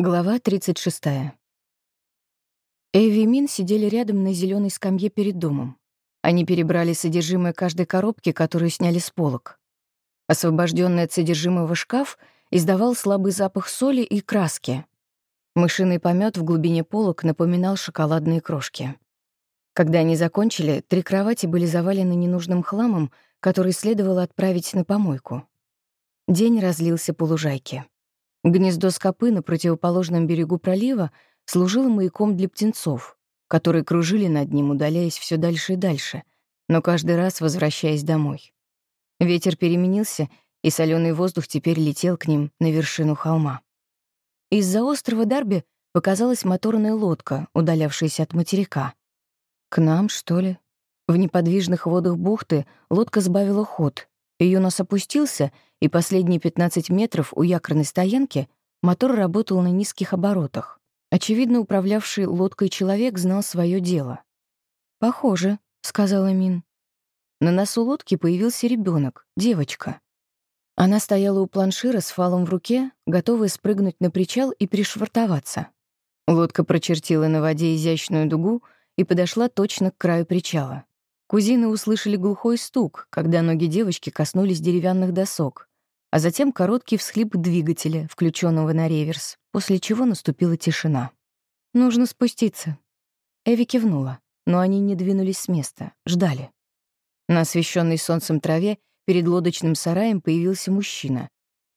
Глава 36. Эви и Мин сидели рядом на зеленой скамье перед домом. Они перебрали содержимое каждой коробки, которую сняли с полок. Освобожденный от содержимого шкаф издавал слабый запах соли и краски. Мышиный помет в глубине полок напоминал шоколадные крошки. Когда они закончили, три кровати были завалены ненужным хламом, который следовало отправить на помойку. День разлился по лужайке. Гнездо скопы на противоположном берегу пролива служило маяком для птенцов, которые кружили над ним, удаляясь все дальше и дальше, но каждый раз возвращаясь домой. Ветер переменился, и соленый воздух теперь летел к ним на вершину холма. Из-за острова Дарби показалась моторная лодка, удалявшаяся от материка. К нам, что ли? В неподвижных водах бухты лодка сбавила ход. Ее нос опустился — и последние 15 метров у якорной стоянки мотор работал на низких оборотах. Очевидно, управлявший лодкой человек знал свое дело. «Похоже», — сказала Мин. На носу лодки появился ребенок, девочка. Она стояла у планшира с фалом в руке, готовая спрыгнуть на причал и пришвартоваться. Лодка прочертила на воде изящную дугу и подошла точно к краю причала. Кузины услышали глухой стук, когда ноги девочки коснулись деревянных досок а затем короткий всхлип двигателя, включенного на реверс, после чего наступила тишина. «Нужно спуститься». Эви кивнула, но они не двинулись с места, ждали. На освещенной солнцем траве перед лодочным сараем появился мужчина.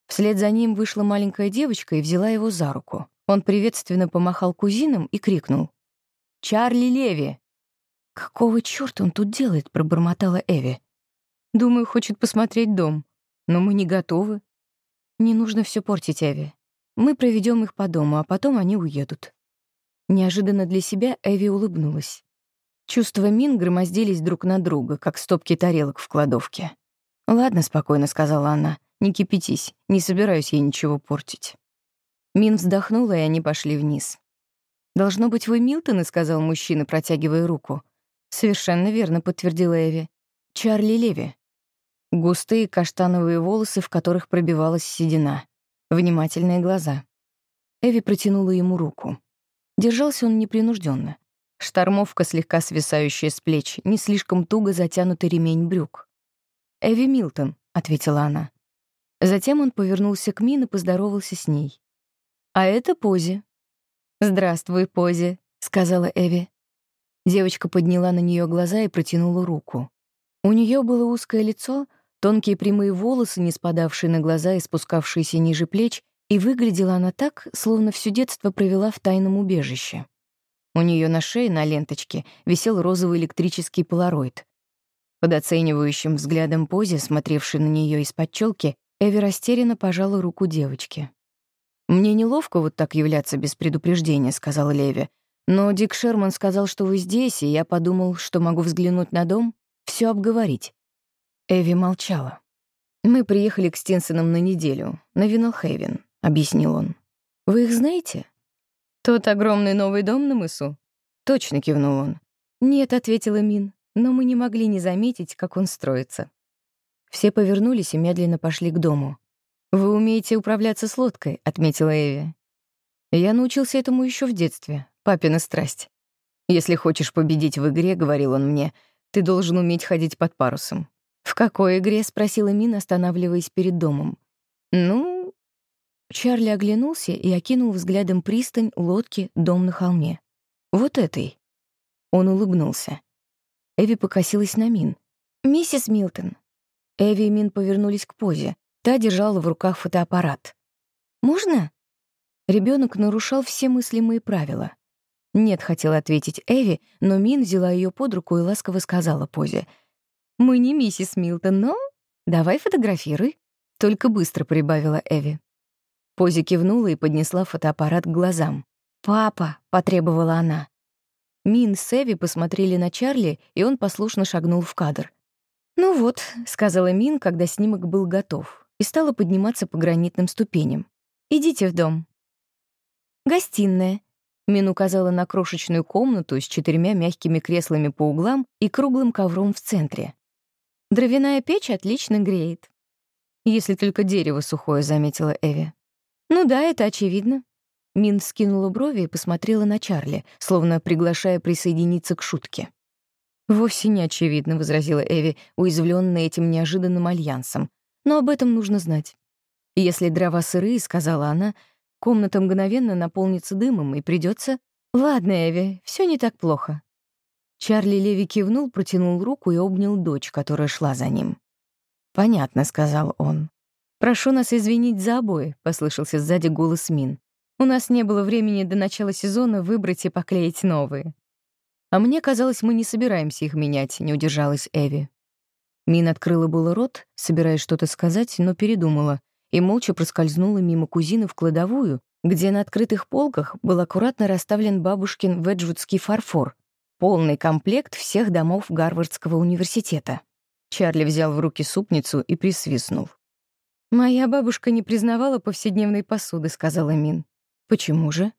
Вслед за ним вышла маленькая девочка и взяла его за руку. Он приветственно помахал кузинам и крикнул. «Чарли Леви!» «Какого чёрта он тут делает?» — пробормотала Эви. «Думаю, хочет посмотреть дом», но мы не готовы. Не нужно все портить, Эви. Мы проведем их по дому, а потом они уедут. Неожиданно для себя Эви улыбнулась. Чувства Мин громоздились друг на друга, как стопки тарелок в кладовке. «Ладно», — спокойно сказала она, — «не кипятись, не собираюсь я ничего портить». Мин вздохнула, и они пошли вниз. «Должно быть, вы Милтоны», — сказал мужчина, протягивая руку. «Совершенно верно», — подтвердила Эви. «Чарли Леви». Густые каштановые волосы, в которых пробивалась седина. Внимательные глаза. Эви протянула ему руку. Держался он непринужденно. Штормовка, слегка свисающая с плеч, не слишком туго затянутый ремень брюк. «Эви Милтон», — ответила она. Затем он повернулся к Мин и поздоровался с ней. «А это Пози». «Здравствуй, Пози», — сказала Эви. Девочка подняла на нее глаза и протянула руку. У нее было узкое лицо — Тонкие прямые волосы, не спадавшие на глаза и спускавшиеся ниже плеч, и выглядела она так, словно все детство провела в тайном убежище. У нее на шее на ленточке висел розовый электрический полароид. Под оценивающим взглядом позе, смотревшей на нее из-под челки, Эви растерянно пожала руку девочки. «Мне неловко вот так являться без предупреждения», — сказал Леви. «Но Дик Шерман сказал, что вы здесь, и я подумал, что могу взглянуть на дом, все обговорить. Эви молчала. «Мы приехали к Стинсонам на неделю, на Виннелхейвен», — объяснил он. «Вы их знаете?» «Тот огромный новый дом на мысу?» «Точно», — кивнул он. «Нет», — ответила Мин, но мы не могли не заметить, как он строится. Все повернулись и медленно пошли к дому. «Вы умеете управляться с лодкой», — отметила Эви. «Я научился этому еще в детстве, папина страсть. Если хочешь победить в игре, — говорил он мне, — ты должен уметь ходить под парусом. «В какой игре?» — спросила Мин, останавливаясь перед домом. «Ну...» Чарли оглянулся и окинул взглядом пристань, лодки, дом на холме. «Вот этой». Он улыбнулся. Эви покосилась на Мин. «Миссис Милтон». Эви и Мин повернулись к позе. Та держала в руках фотоаппарат. «Можно?» Ребенок нарушал все мыслимые правила. «Нет», — хотела ответить Эви, но Мин взяла ее под руку и ласково сказала позе — мы не миссис Милтон, но давай фотографируй. Только быстро прибавила Эви. Пози кивнула и поднесла фотоаппарат к глазам. «Папа!» — потребовала она. Мин с Эви посмотрели на Чарли, и он послушно шагнул в кадр. «Ну вот», — сказала Мин, когда снимок был готов, и стала подниматься по гранитным ступеням. «Идите в дом». «Гостиная», — Мин указала на крошечную комнату с четырьмя мягкими креслами по углам и круглым ковром в центре. Дровяная печь отлично греет. Если только дерево сухое, заметила Эви. Ну да, это очевидно. Мин скинула брови и посмотрела на Чарли, словно приглашая присоединиться к шутке. «Вовсе не очевидно», — возразила Эви, уязвленная этим неожиданным альянсом. «Но об этом нужно знать. Если дрова сырые, — сказала она, — комната мгновенно наполнится дымом, и придется. «Ладно, Эви, все не так плохо». Чарли Леви кивнул, протянул руку и обнял дочь, которая шла за ним. «Понятно», — сказал он. «Прошу нас извинить за обои», — послышался сзади голос Мин. «У нас не было времени до начала сезона выбрать и поклеить новые». «А мне казалось, мы не собираемся их менять», — не удержалась Эви. Мин открыла было рот, собираясь что-то сказать, но передумала, и молча проскользнула мимо кузины в кладовую, где на открытых полках был аккуратно расставлен бабушкин веджвудский фарфор, полный комплект всех домов Гарвардского университета. Чарли взял в руки супницу и присвистнул. «Моя бабушка не признавала повседневной посуды», — сказала Мин. «Почему же?»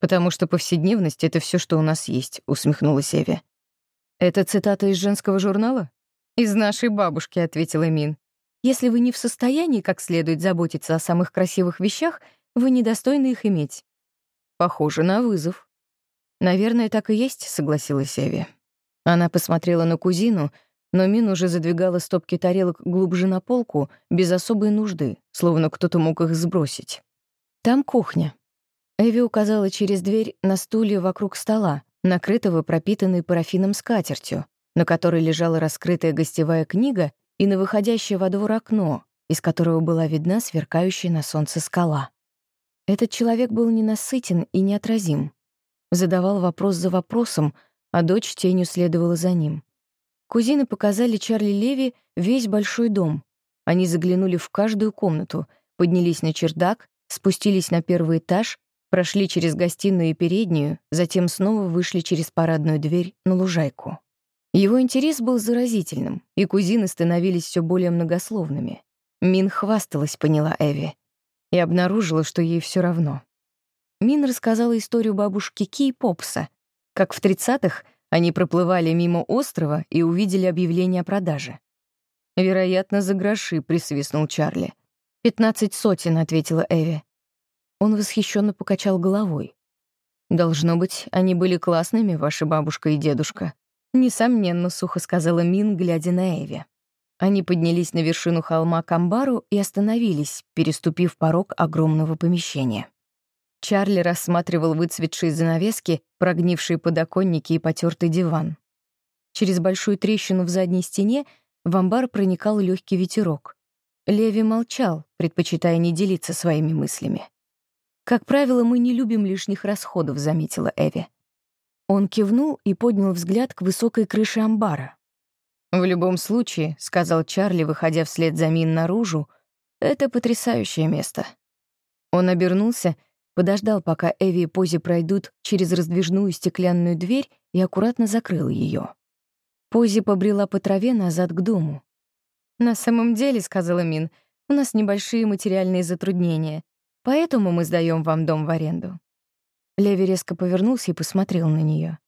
«Потому что повседневность — это все, что у нас есть», — усмехнулась Эви. «Это цитата из женского журнала?» «Из нашей бабушки», — ответила Мин. «Если вы не в состоянии как следует заботиться о самых красивых вещах, вы недостойны их иметь». «Похоже на вызов». «Наверное, так и есть», — согласилась Эви. Она посмотрела на кузину, но Мин уже задвигала стопки тарелок глубже на полку, без особой нужды, словно кто-то мог их сбросить. «Там кухня», Эви указала через дверь на стулья вокруг стола, накрытого пропитанной парафином скатертью, на которой лежала раскрытая гостевая книга и на выходящее во двор окно, из которого была видна сверкающая на солнце скала. Этот человек был ненасытен и неотразим. Задавал вопрос за вопросом, а дочь тенью следовала за ним. Кузины показали Чарли Леви весь большой дом. Они заглянули в каждую комнату, поднялись на чердак, спустились на первый этаж Прошли через гостиную и переднюю, затем снова вышли через парадную дверь на лужайку. Его интерес был заразительным, и кузины становились все более многословными. Мин хвасталась, поняла Эви, и обнаружила, что ей все равно. Мин рассказала историю бабушки Ки и Попса, как в 30-х они проплывали мимо острова и увидели объявление о продаже. «Вероятно, за гроши», — присвистнул Чарли. «Пятнадцать сотен», — ответила Эви. Он восхищенно покачал головой. «Должно быть, они были классными, ваша бабушка и дедушка». «Несомненно», — сухо сказала Мин, глядя на Эви. Они поднялись на вершину холма к амбару и остановились, переступив порог огромного помещения. Чарли рассматривал выцветшие занавески, прогнившие подоконники и потертый диван. Через большую трещину в задней стене в амбар проникал легкий ветерок. Леви молчал, предпочитая не делиться своими мыслями. «Как правило, мы не любим лишних расходов», — заметила Эви. Он кивнул и поднял взгляд к высокой крыше амбара. «В любом случае», — сказал Чарли, выходя вслед за Мин наружу, — «это потрясающее место». Он обернулся, подождал, пока Эви и Пози пройдут через раздвижную стеклянную дверь и аккуратно закрыл ее. Пози побрела по траве назад к дому. «На самом деле», — сказала Мин, — «у нас небольшие материальные затруднения. Поэтому мы сдаем вам дом в аренду». Леви резко повернулся и посмотрел на нее.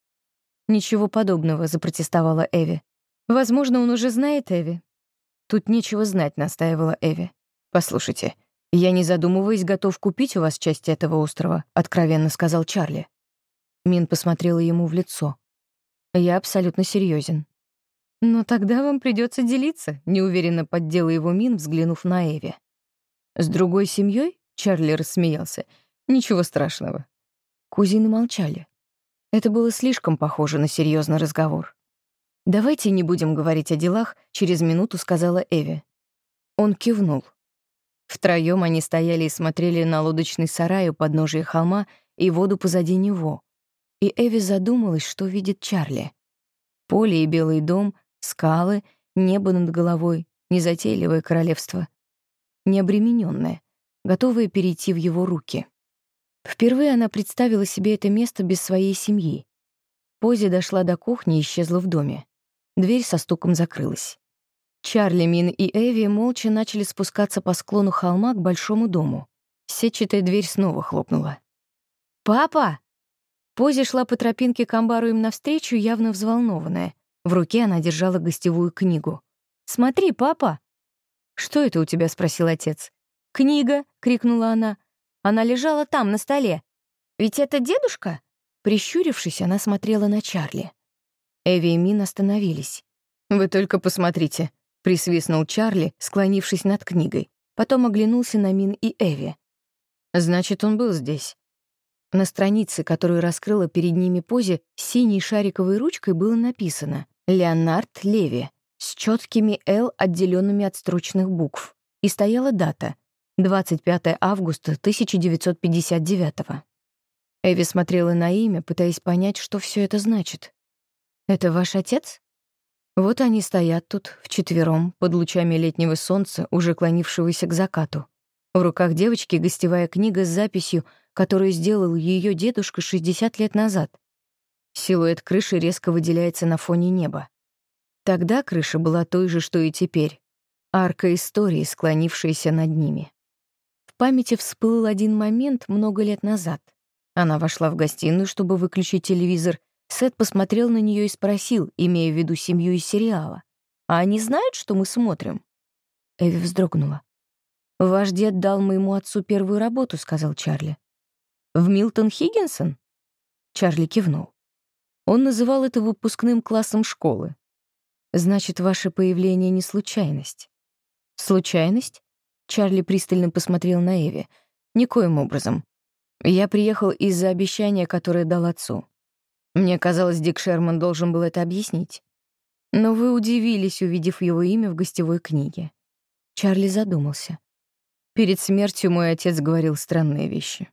«Ничего подобного», — запротестовала Эви. «Возможно, он уже знает Эви». «Тут нечего знать», — настаивала Эви. «Послушайте, я, не задумываясь, готов купить у вас часть этого острова», — откровенно сказал Чарли. Мин посмотрела ему в лицо. «Я абсолютно серьезен. «Но тогда вам придется делиться», — неуверенно поддела его Мин, взглянув на Эви. «С другой семьей? Чарли рассмеялся. «Ничего страшного». Кузины молчали. Это было слишком похоже на серьезный разговор. «Давайте не будем говорить о делах», — через минуту сказала Эви. Он кивнул. Втроем они стояли и смотрели на лодочный сарай у подножия холма и воду позади него. И Эви задумалась, что видит Чарли. Поле и белый дом, скалы, небо над головой, незатейливое королевство. Необремененное готовая перейти в его руки. Впервые она представила себе это место без своей семьи. Пози дошла до кухни и исчезла в доме. Дверь со стуком закрылась. Чарли, Мин и Эви молча начали спускаться по склону холма к большому дому. Сетчатая дверь снова хлопнула. «Папа!» Пози шла по тропинке к амбару им навстречу, явно взволнованная. В руке она держала гостевую книгу. «Смотри, папа!» «Что это у тебя?» — спросил отец. «Книга!» — крикнула она. Она лежала там, на столе. Ведь это дедушка?» Прищурившись, она смотрела на Чарли. Эви и Мин остановились. «Вы только посмотрите», — присвистнул Чарли, склонившись над книгой. Потом оглянулся на Мин и Эви. «Значит, он был здесь». На странице, которую раскрыла перед ними позе, синей шариковой ручкой было написано «Леонард Леви» с четкими «Л», отделенными от строчных букв. И стояла дата — 25 августа 1959 -го. Эви смотрела на имя, пытаясь понять, что все это значит. «Это ваш отец?» Вот они стоят тут, вчетвером, под лучами летнего солнца, уже клонившегося к закату. В руках девочки гостевая книга с записью, которую сделал ее дедушка 60 лет назад. Силуэт крыши резко выделяется на фоне неба. Тогда крыша была той же, что и теперь. Арка истории, склонившаяся над ними. В памяти всплыл один момент много лет назад. Она вошла в гостиную, чтобы выключить телевизор. Сет посмотрел на нее и спросил, имея в виду семью из сериала. «А они знают, что мы смотрим?» Эви вздрогнула. «Ваш дед дал моему отцу первую работу», — сказал Чарли. «В Милтон Хиггинсон?» Чарли кивнул. Он называл это выпускным классом школы. «Значит, ваше появление не случайность». «Случайность?» Чарли пристально посмотрел на Эви. «Никоим образом. Я приехал из-за обещания, которое дал отцу. Мне казалось, Дик Шерман должен был это объяснить. Но вы удивились, увидев его имя в гостевой книге. Чарли задумался. Перед смертью мой отец говорил странные вещи.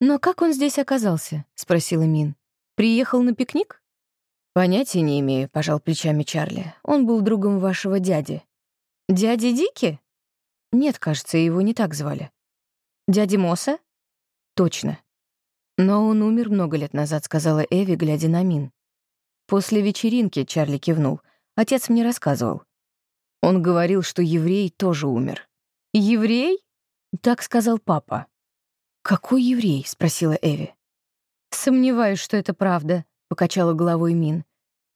«Но как он здесь оказался?» — спросила Мин. «Приехал на пикник?» «Понятия не имею», — пожал плечами Чарли. «Он был другом вашего дяди». «Дяди Дики?» «Нет, кажется, его не так звали». «Дяди Мосса?» Точно. Но он умер много лет назад, сказала Эви, глядя на Мин. После вечеринки Чарли кивнул. Отец мне рассказывал. Он говорил, что еврей тоже умер. Еврей? Так сказал папа. Какой еврей? спросила Эви. Сомневаюсь, что это правда, покачала головой Мин.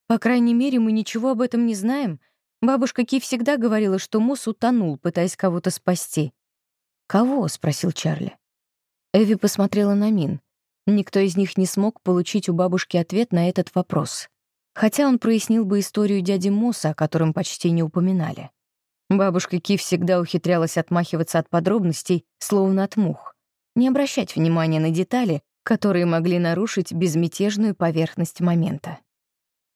По крайней мере, мы ничего об этом не знаем. Бабушка Ки всегда говорила, что Мус утонул, пытаясь кого-то спасти. «Кого?» — спросил Чарли. Эви посмотрела на Мин. Никто из них не смог получить у бабушки ответ на этот вопрос. Хотя он прояснил бы историю дяди Мосса, о котором почти не упоминали. Бабушка Ки всегда ухитрялась отмахиваться от подробностей, словно от мух. Не обращать внимания на детали, которые могли нарушить безмятежную поверхность момента.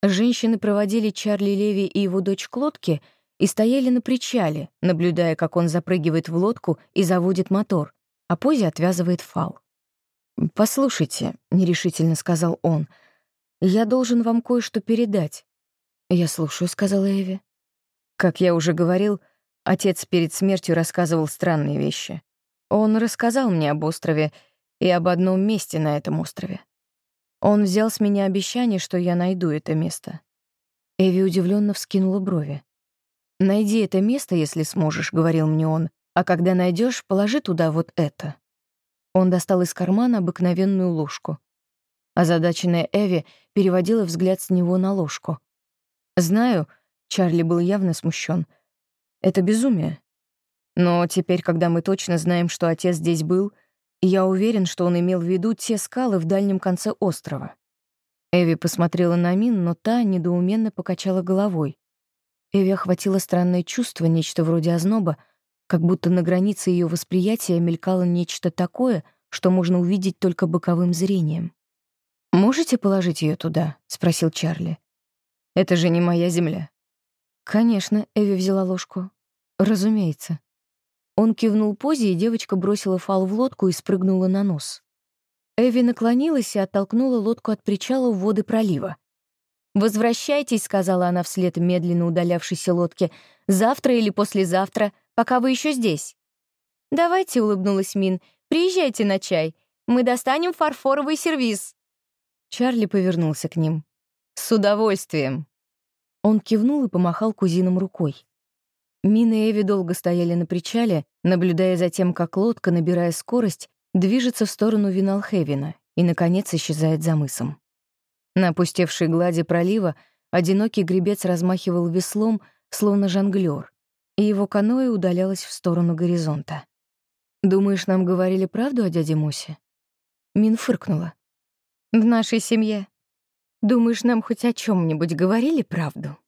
Женщины проводили Чарли Леви и его дочь к лодке и стояли на причале, наблюдая, как он запрыгивает в лодку и заводит мотор, а Пози отвязывает фал. «Послушайте», — нерешительно сказал он, — «я должен вам кое-что передать». «Я слушаю», — сказала Эви. Как я уже говорил, отец перед смертью рассказывал странные вещи. Он рассказал мне об острове и об одном месте на этом острове. Он взял с меня обещание, что я найду это место. Эви удивленно вскинула брови. «Найди это место, если сможешь», — говорил мне он, а когда найдешь, положи туда вот это». Он достал из кармана обыкновенную ложку. Озадаченная Эви переводила взгляд с него на ложку. «Знаю», — Чарли был явно смущен. — «это безумие. Но теперь, когда мы точно знаем, что отец здесь был, я уверен, что он имел в виду те скалы в дальнем конце острова». Эви посмотрела на Мин, но та недоуменно покачала головой. Эви охватило странное чувство, нечто вроде озноба, как будто на границе ее восприятия мелькало нечто такое, что можно увидеть только боковым зрением. «Можете положить ее туда?» — спросил Чарли. «Это же не моя земля». «Конечно», — Эви взяла ложку. «Разумеется». Он кивнул позе, и девочка бросила фал в лодку и спрыгнула на нос. Эви наклонилась и оттолкнула лодку от причала в воды пролива. «Возвращайтесь», — сказала она вслед медленно удалявшейся лодке, «завтра или послезавтра, пока вы еще здесь». «Давайте», — улыбнулась Мин, — «приезжайте на чай. Мы достанем фарфоровый сервиз». Чарли повернулся к ним. «С удовольствием». Он кивнул и помахал кузинам рукой. Мин и Эви долго стояли на причале, наблюдая за тем, как лодка, набирая скорость, движется в сторону Виналхевена и, наконец, исчезает за мысом. На опустевшей глади пролива одинокий гребец размахивал веслом, словно жонглёр, и его каноэ удалялось в сторону горизонта. «Думаешь, нам говорили правду о дяде Мусе?» Мин фыркнула. «В нашей семье. Думаешь, нам хоть о чем нибудь говорили правду?»